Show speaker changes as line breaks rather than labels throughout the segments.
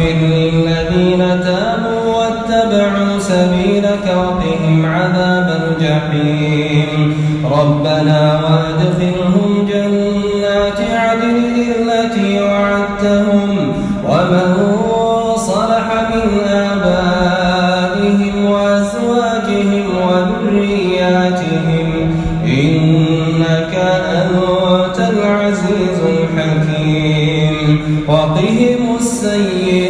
فاغفر للذين تابوا واتبعوا سبيلك وقهم عذاب الجحيم. ربنا وادخلهم جنات عدن التي وعدتهم ومن صلح من آبائهم وأزواجهم وذرياتهم إنك أنت العزيز الحكيم. وقهم السيئات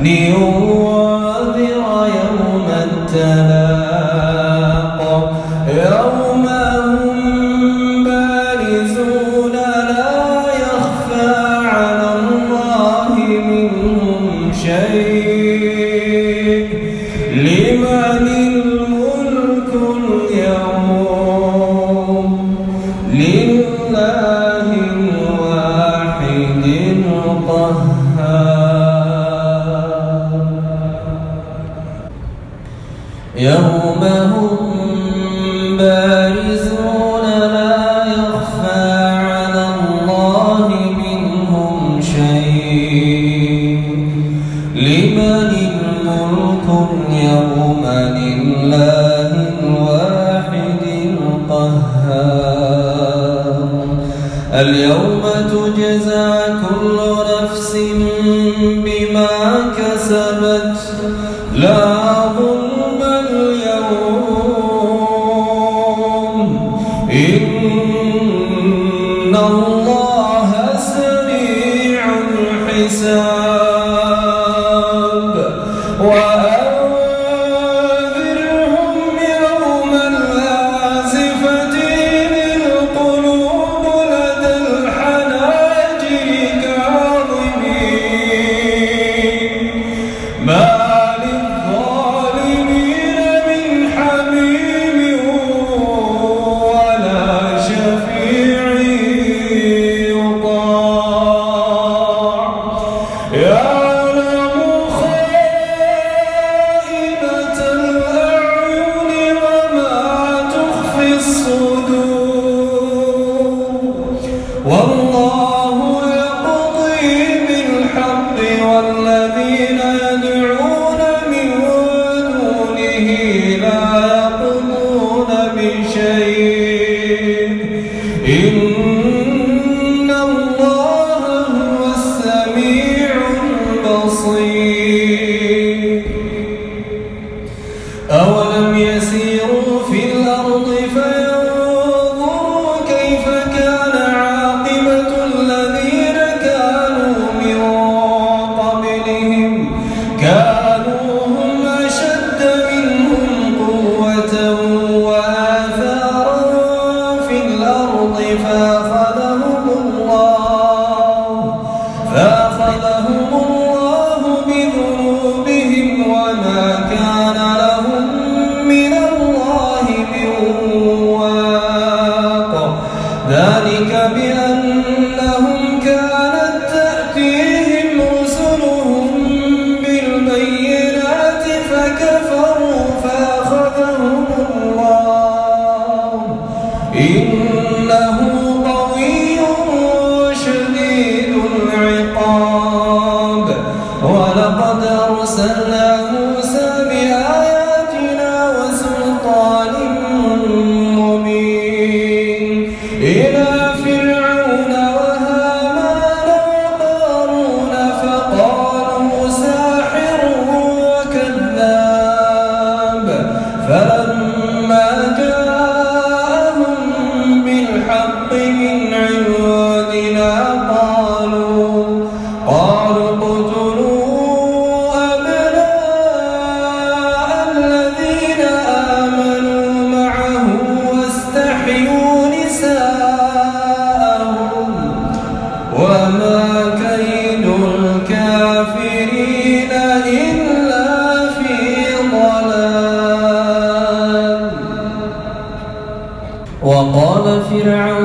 لينذر يوم التلاق. يوم هم بارزون لا يخفى على الله منهم شيء. بما كسبت. إن فرعون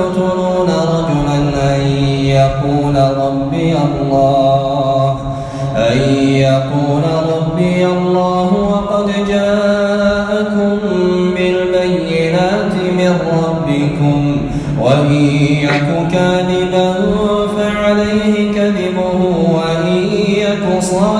أتقتلون رجلا أن يقول ربي الله أن يقول ربي الله وقد جاءكم بالبينات من ربكم وإن يك كاذبا فعليه كذبه وإن يك صادقا